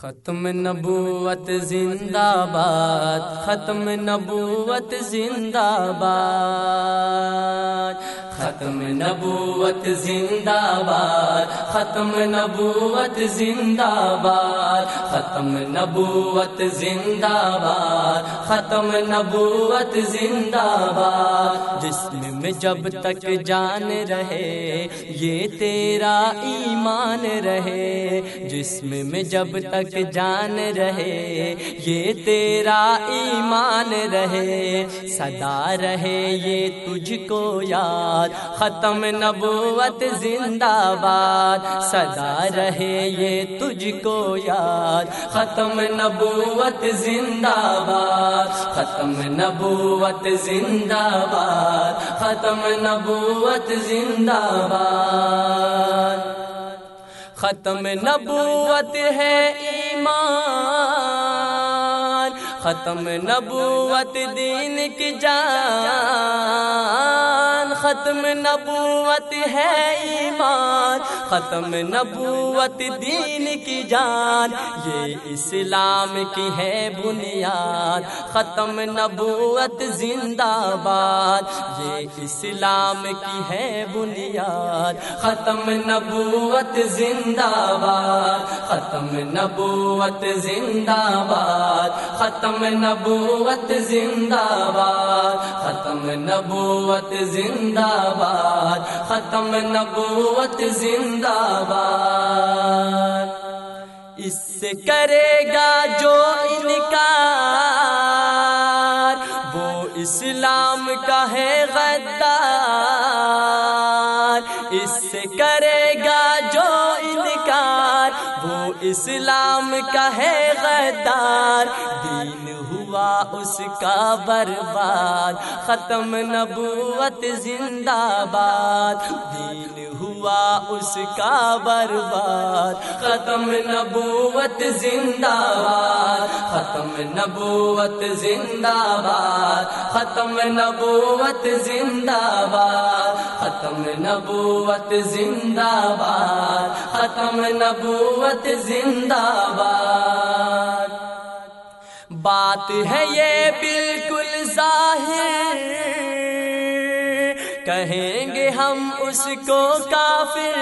ختم نبوت زندہ باد ختم نبوت زندہ باد۔ ختم نبوت زندہ باد ختم نبوت زندہ باد ختم نبوت زندہ باد ختم نبوت زندہ باد جسم میں جب تک جان رہے، یہ تیرا ایمان رہے۔ جسم میں جب تک جان رہے، یہ تیرا ایمان رہے۔ صدا رہے، یہ تجھ کو یاد۔ ختم نبوت زندہ باد۔ صدا رہے یہ تجھ کو یاد۔ ختم نبوت زندہ باد۔ ختم نبوت زندہ باد۔ ختم نبوت زندہ باد۔ ختم نبوت ہے ایمان۔ ختم نبوت دین کی جان، ختم نبوت ہے ایمان، ختم نبوت دین کی جان، یہ اسلام کی ہے بنیاد، ختم نبوت زندہ باد، یہ اسلام کی ہے بنیاد، ختم نبوت زندہ باد، ختم نبوت زندہ باد، ختم ختم نبوت زندہ باد ختم نبوت زندہ باد ختم نبوت زندہ باد اس سے کرے گا جو انکار، وہ اسلام کا ہے غدار۔ وہ اسلام کا ہے غدار دین ہوا، اس کا برباد۔ ختم نبوت زندہ باد۔ دین ہوا، اس کا برباد۔ ختم نبوت زندہ باد۔ ختم نبوت زندہ باد۔ ختم نبوت زندہ باد۔ ختم نبوت زندہ باد۔ ختم نبوت زندہ باد۔ بات ہے یہ بالکل ظاہر۔ کہیں گے ہم اس کو کافر۔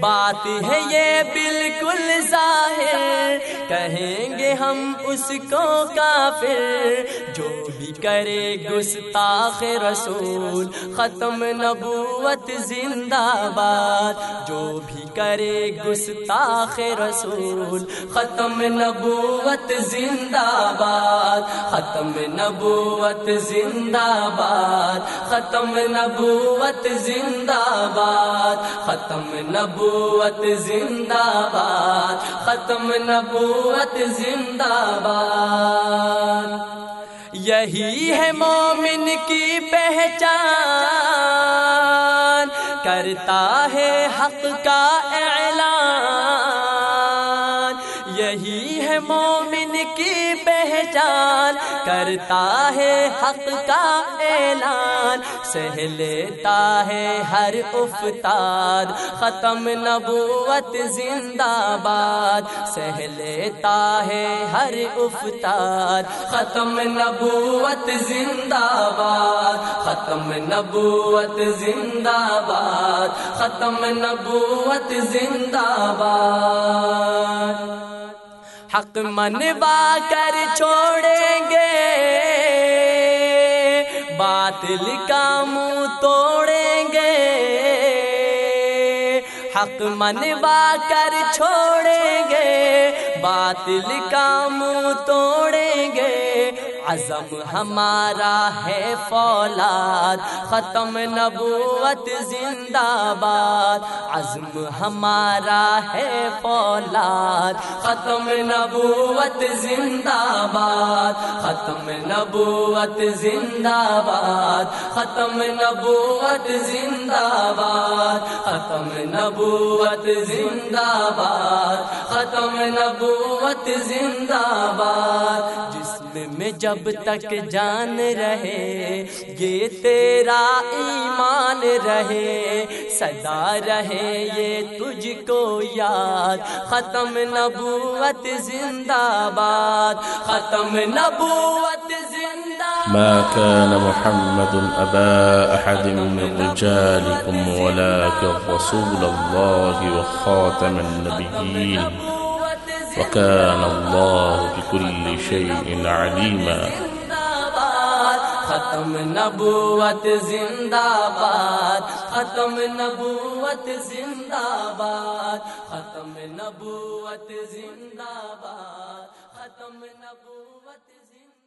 بات ہے یہ بالکل ظاہر۔ کہیں گے ہم اس کو کافر جو بھی کرے گستاخ رسول، ختم نبوت زندہ باد۔ جو بھی کرے گستاخ رسول، ختم نبوت زندہ باد۔ ختم نبوت زندہ باد۔ ختم نبوت زندہ باد۔ ختم نبوت زندہ باد، ختم نبوت زندہ باد۔ یہی ہے مومن کی پہچان، کرتا ہے حق کا اعلان۔ پہچان کرتا ہے حق کا اعلان، سہ لیتا ہے ہر افتاد، ختم نبوت زندہ باد، سہ لیتا ہے ہر افتاد، ختم نبوت زندہ باد، ختم نبوت زندہ باد، ختم نبوت زندہ باد۔ حق منوا کر چھوڑیں گے۔ باطل کا منہ توڑیں گے۔ حق منوا کر چھوڑیں گے۔ باطل کا منہ توڑیں گے۔ عزم ہمارا ہے فولاد، ختم نبوت زندہ باد عزم ہمارا ہے فولاد، ختم نبوت زندہ باد ختم نبوت زندہ باد ختم نبوت زندہ باد ختم نبوت زندہ باد ختم نبوت زندہ باد جب تک جان رہے، یہ تیرا ایمان رہے، صدا رہے، یہ تجھ کو یاد، ختم نبوت زندہ باد ختم نبوت زندہ ما كان محمد أبا أحد من رجالكم، ولكن رسول الله وخاتم النبيين. وكان الله بكل شيء عليما. ختم نبوت زندہ باد ختم نبوت زندہ باد ختم نبوت زندہ باد ختم نبوت زندہ